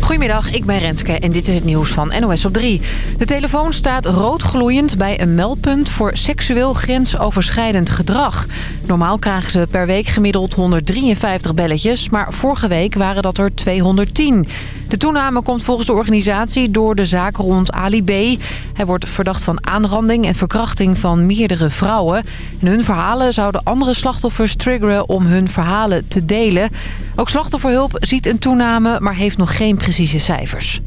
Goedemiddag, ik ben Renske en dit is het nieuws van NOS op 3. De telefoon staat roodgloeiend bij een meldpunt voor seksueel grensoverschrijdend gedrag. Normaal krijgen ze per week gemiddeld 153 belletjes, maar vorige week waren dat er 210. De toename komt volgens de organisatie door de zaak rond Ali B. Hij wordt verdacht van aanranding en verkrachting van meerdere vrouwen. En hun verhalen zouden andere slachtoffers triggeren om hun verhalen te delen. Ook slachtofferhulp ziet een toename, maar heeft nog geen precieze cijfers.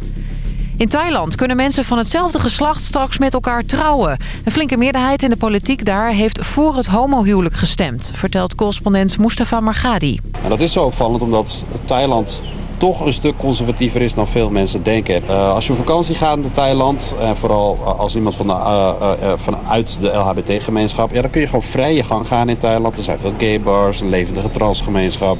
In Thailand kunnen mensen van hetzelfde geslacht straks met elkaar trouwen. Een flinke meerderheid in de politiek daar heeft voor het homohuwelijk gestemd... vertelt correspondent Mustafa Margadi. En dat is zo opvallend omdat Thailand toch een stuk conservatiever is dan veel mensen denken. Uh, als je op vakantie gaat naar Thailand, uh, vooral als iemand van vanuit de LHBT-gemeenschap, ja, dan kun je gewoon vrij je gang gaan in Thailand. Er zijn veel gay bars, een levendige transgemeenschap.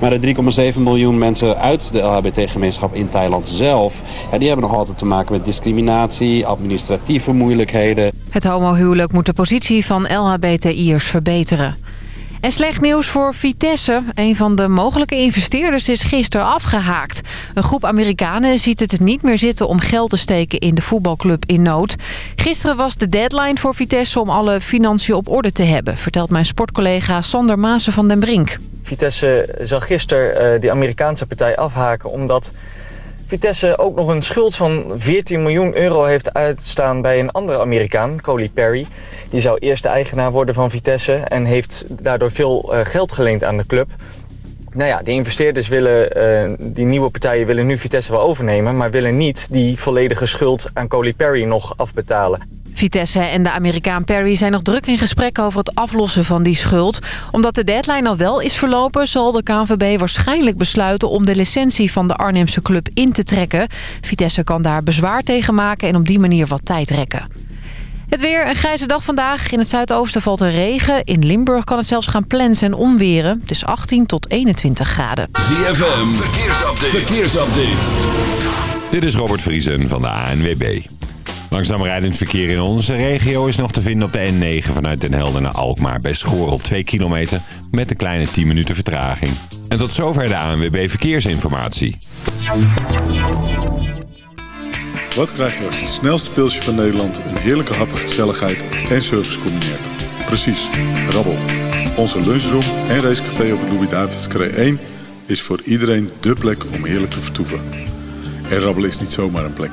Maar de 3,7 miljoen mensen uit de LHBT-gemeenschap in Thailand zelf, die hebben nog altijd te maken met discriminatie, administratieve moeilijkheden. Het homohuwelijk moet de positie van LHBTI'ers verbeteren. En slecht nieuws voor Vitesse. Een van de mogelijke investeerders is gisteren afgehaakt. Een groep Amerikanen ziet het niet meer zitten om geld te steken in de voetbalclub in nood. Gisteren was de deadline voor Vitesse om alle financiën op orde te hebben... vertelt mijn sportcollega Sander Maassen van den Brink. Vitesse zag gisteren uh, die Amerikaanse partij afhaken omdat... Vitesse ook nog een schuld van 14 miljoen euro heeft uitstaan bij een andere Amerikaan, Coley Perry. Die zou eerst de eigenaar worden van Vitesse en heeft daardoor veel uh, geld geleend aan de club. Nou ja, de investeerders willen, uh, die nieuwe partijen willen nu Vitesse wel overnemen... maar willen niet die volledige schuld aan Coley Perry nog afbetalen. Vitesse en de Amerikaan Perry zijn nog druk in gesprek over het aflossen van die schuld. Omdat de deadline al wel is verlopen... zal de KNVB waarschijnlijk besluiten om de licentie van de Arnhemse club in te trekken. Vitesse kan daar bezwaar tegen maken en op die manier wat tijd rekken. Het weer, een grijze dag vandaag. In het zuidoosten valt er regen. In Limburg kan het zelfs gaan plensen en onweren. Het is 18 tot 21 graden. ZFM, verkeersupdate. verkeersupdate. Dit is Robert Vriesen van de ANWB. Langzaam rijdend verkeer in onze regio is nog te vinden op de N9 vanuit Den Helder naar Alkmaar bij Schorel 2 kilometer met een kleine 10 minuten vertraging. En tot zover de ANWB Verkeersinformatie. Wat krijg je als het snelste pilsje van Nederland een heerlijke hap, gezelligheid en service combineert? Precies, rabbel. Onze lunchroom en racecafé op het Louis-David's 1 is voor iedereen dé plek om heerlijk te vertoeven. En rabbelen is niet zomaar een plek.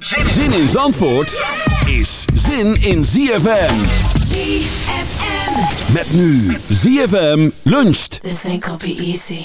Zin in Zandvoort is zin in ZFM. ZFM. Met nu ZFM luncht. This ain't gonna be easy.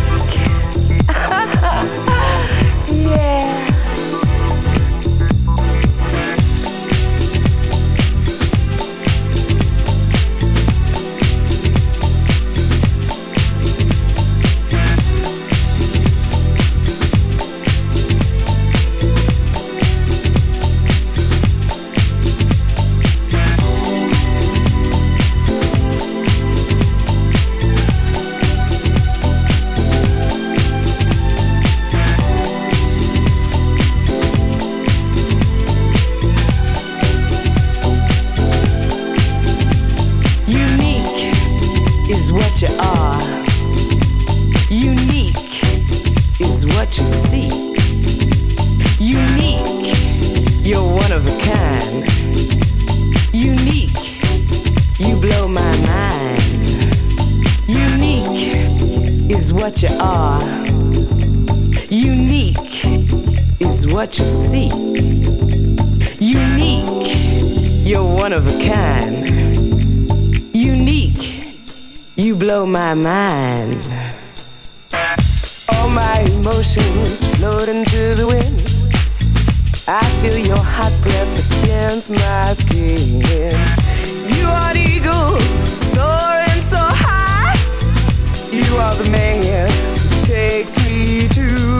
The eagle soaring so high. You are the man who takes me to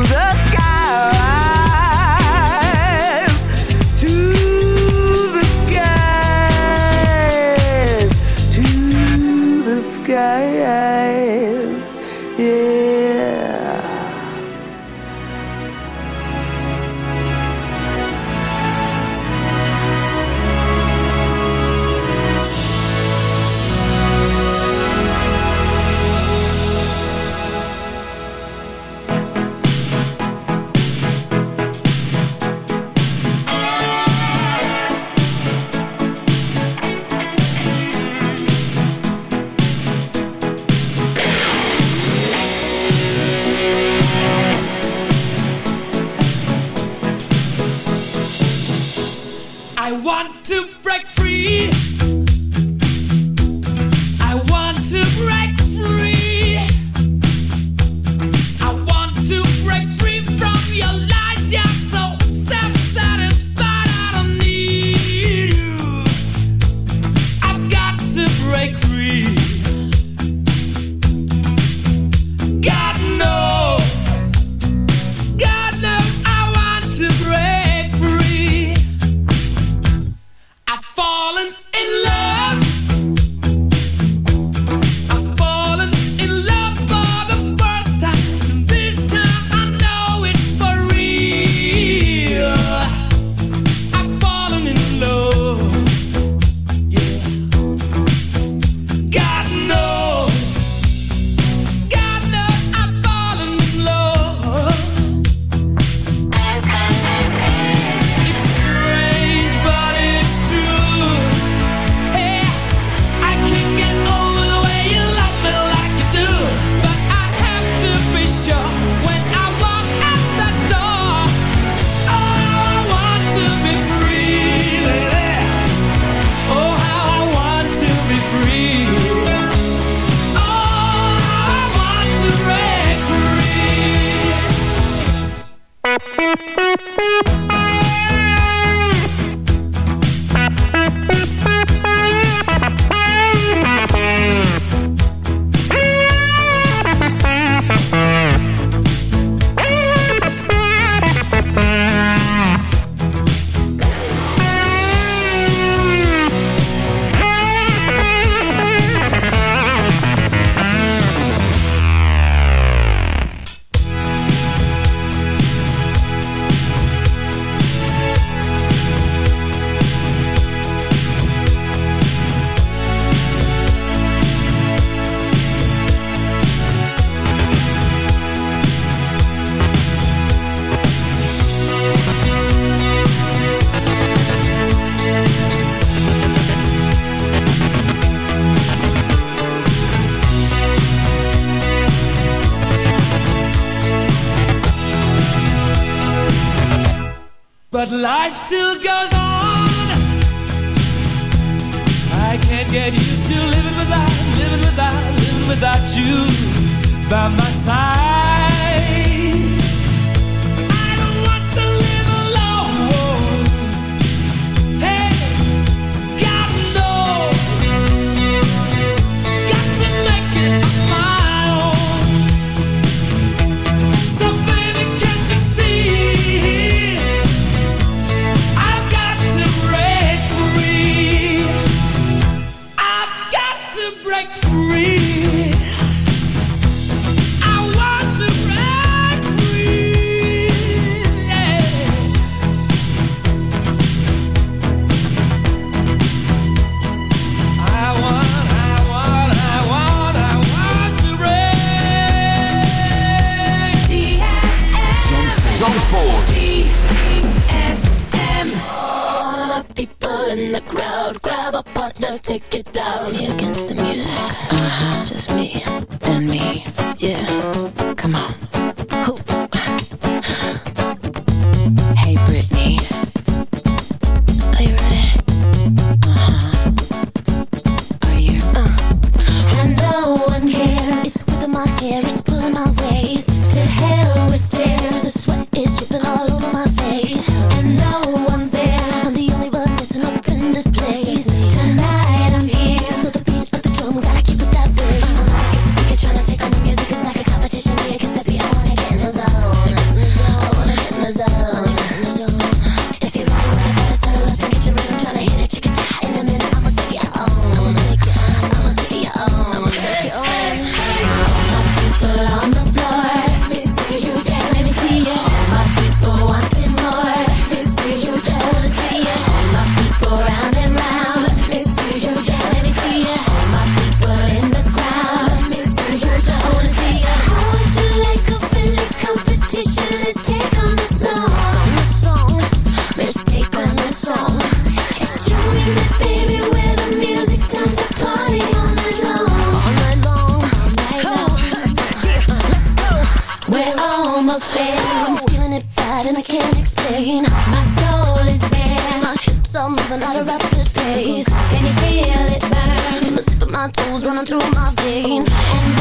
down through my veins.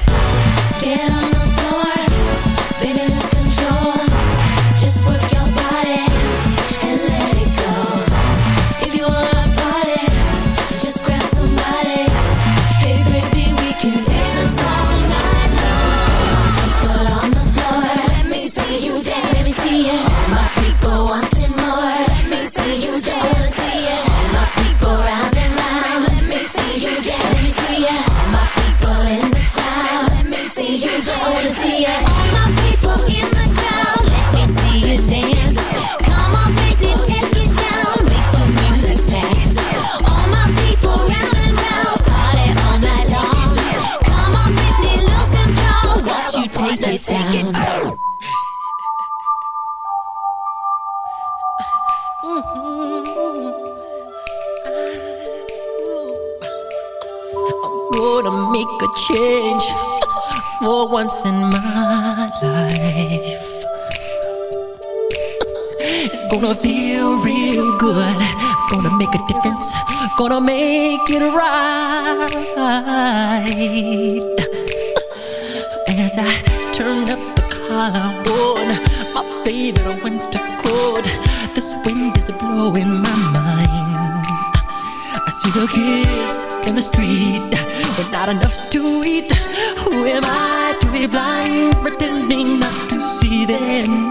gonna make it right. As I turned up the collar on my favorite winter coat, this wind is blowing my mind. I see the kids in the street with not enough to eat. Who am I to be blind, pretending not to see them?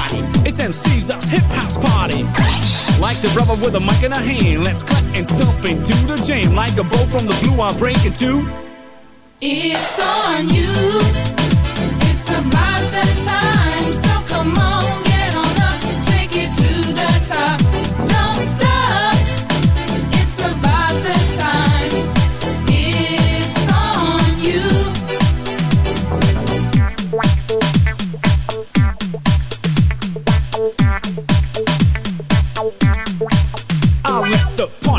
It's MC Sar's hip house party. Like the brother with a mic in a hand, let's cut and stomp into the jam. Like a bow from the blue, I'm breaking two. It's on you. It's about that time. So come on,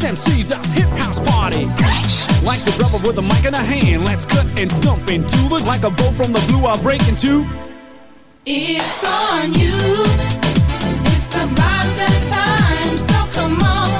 this MC Sar's hip house party. Like the rubber with a mic in a hand, let's cut and stump into it. Like a bow from the blue, I'll break into. It's on you. It's about that time, so come on.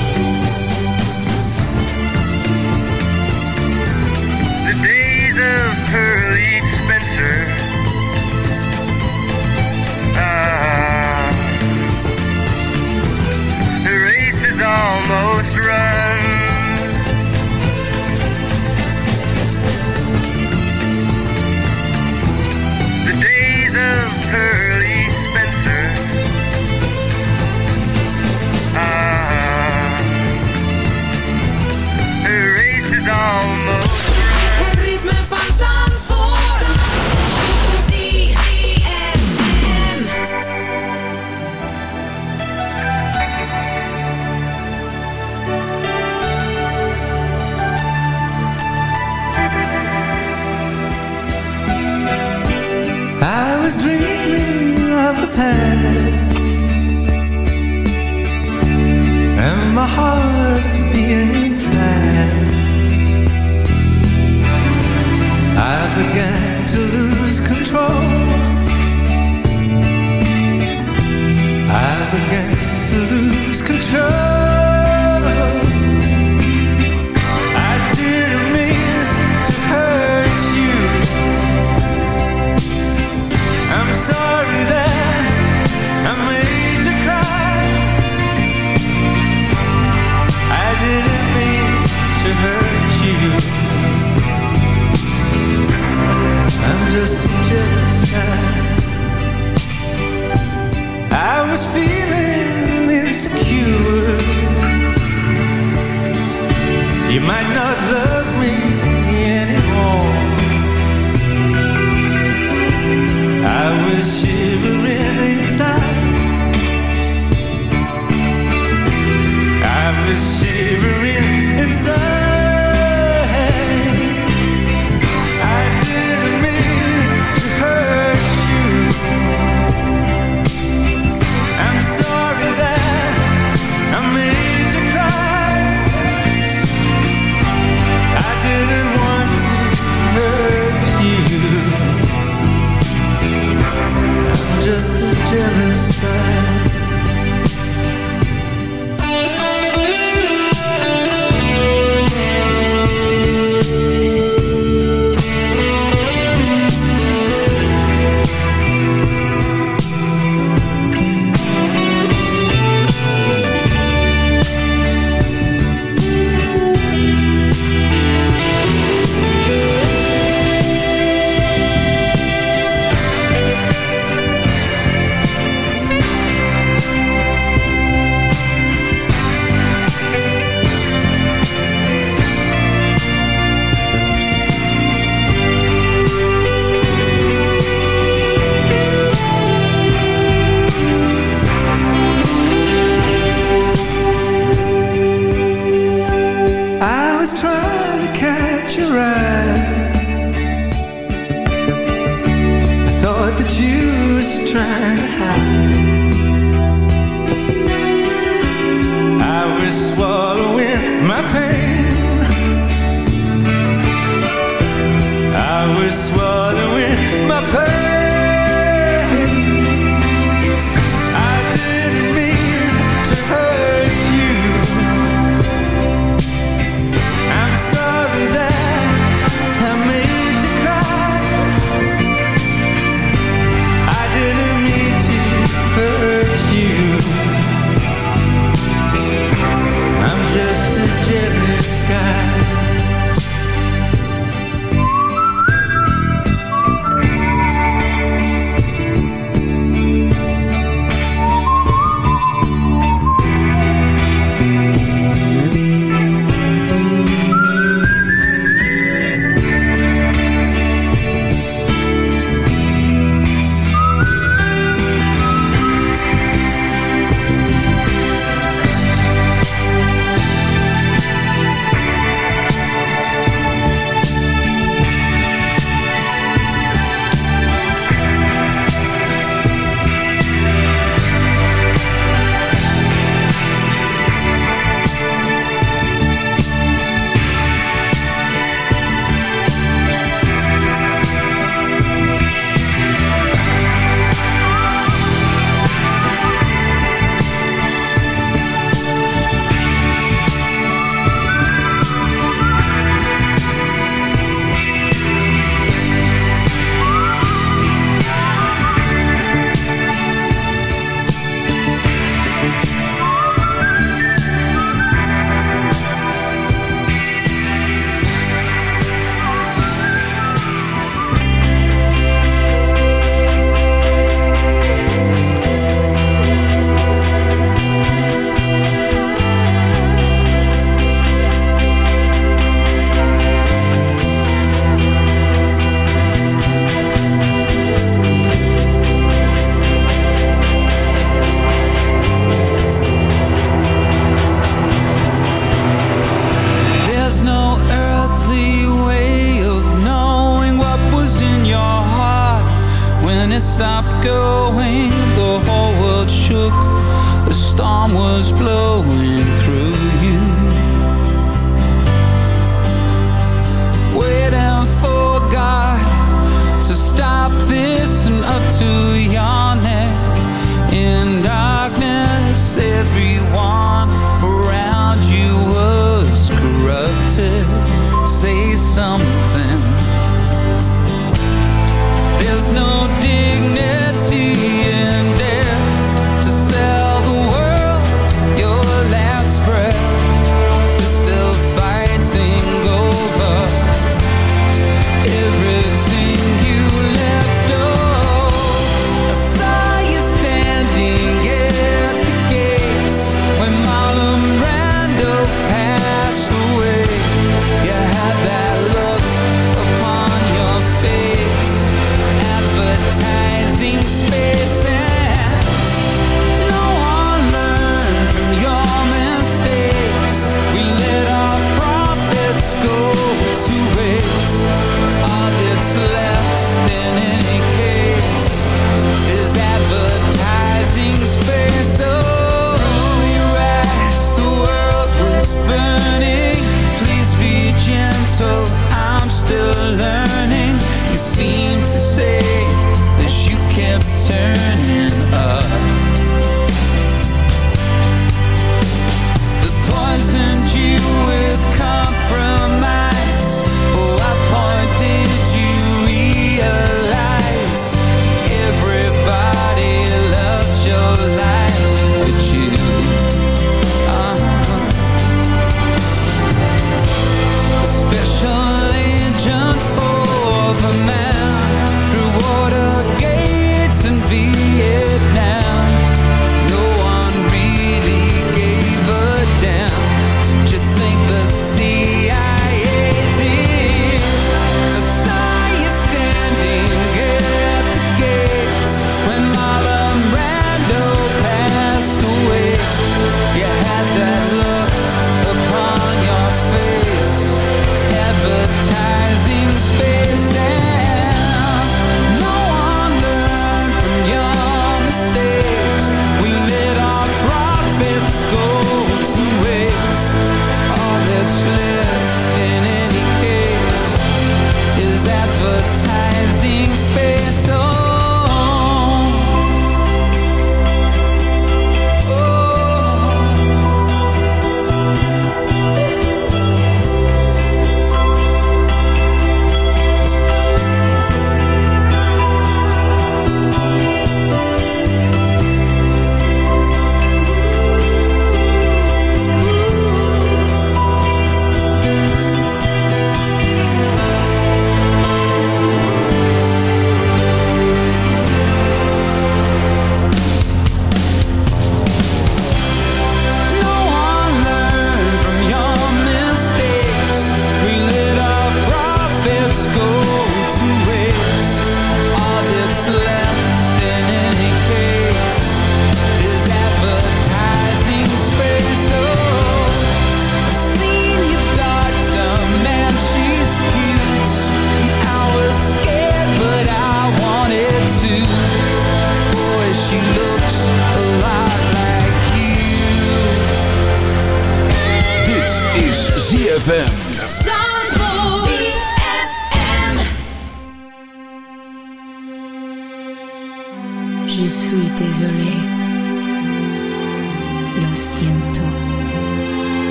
Pearly Spencer. Ah, the race is almost run. Began to lose control might not love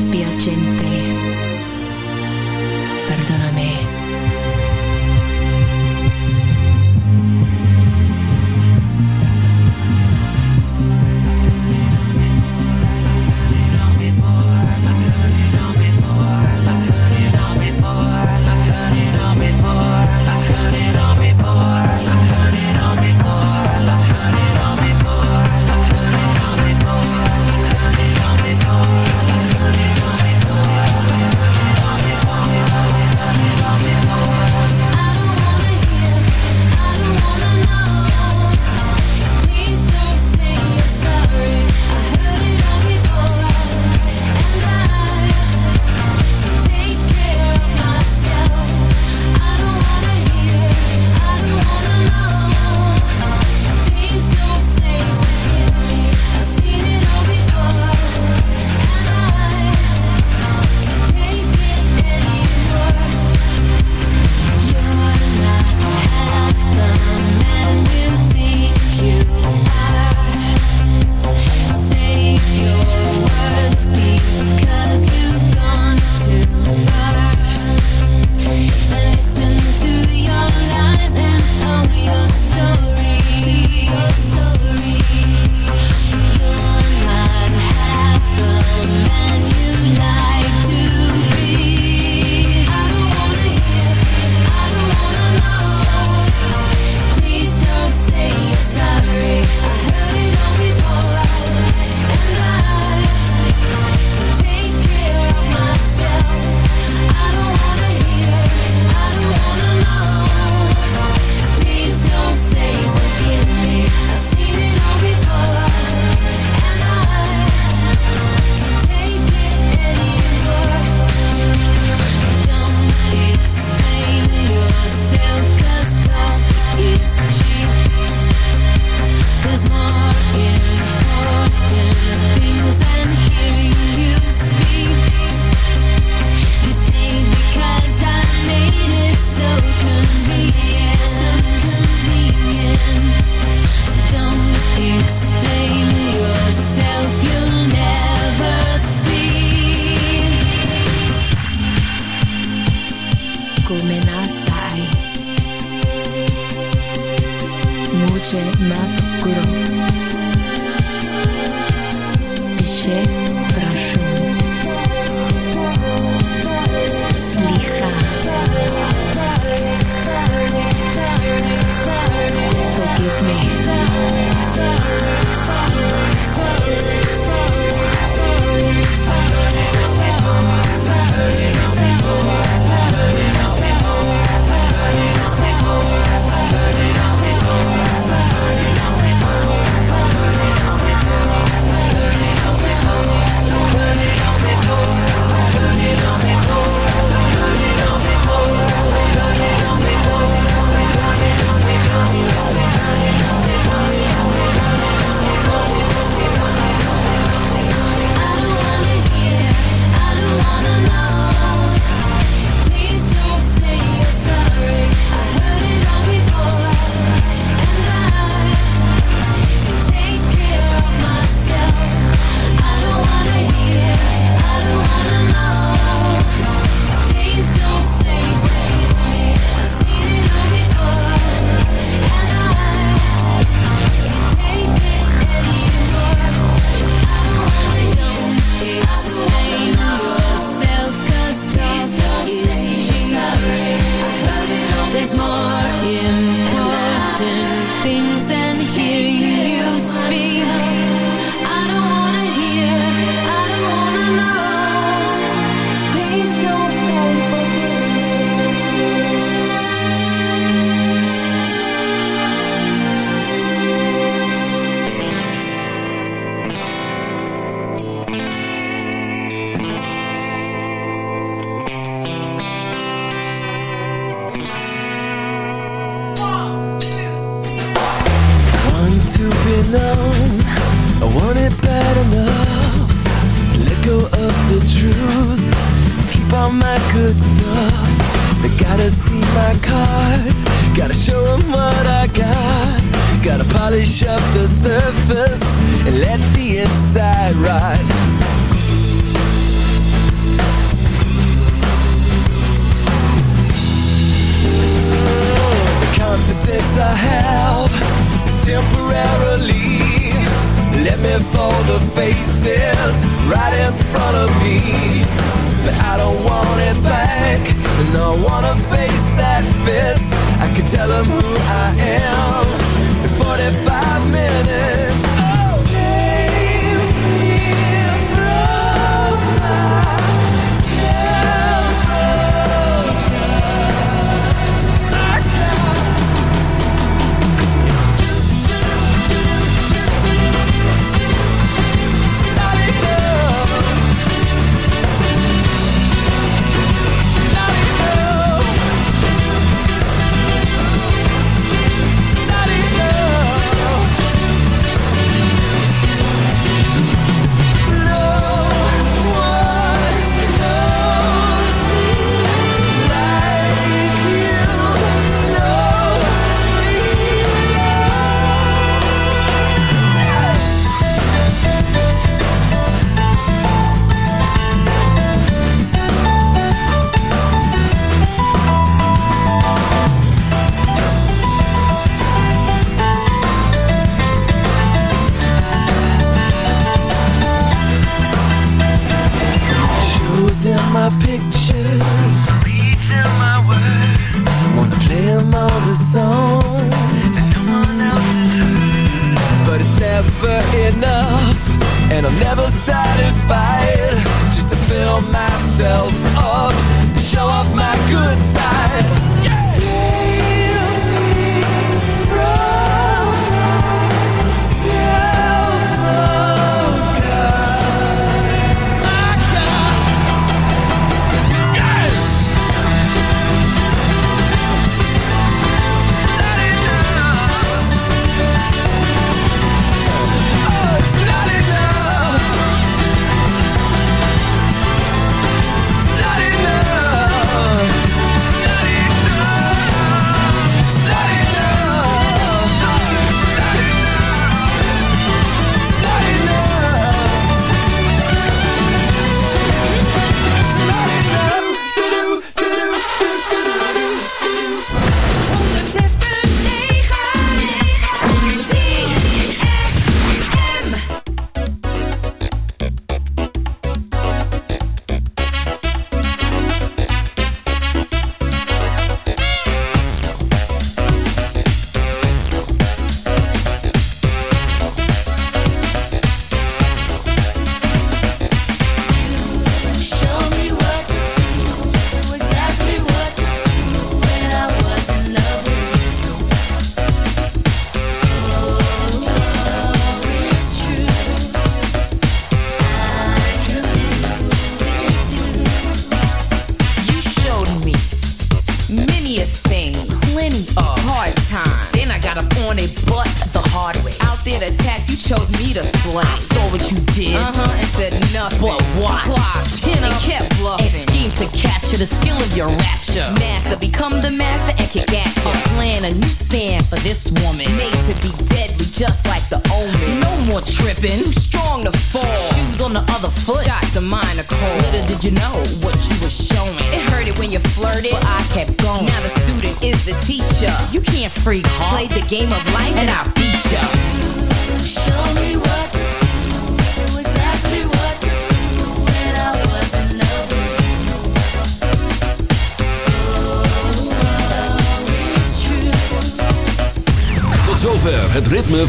Perdonami.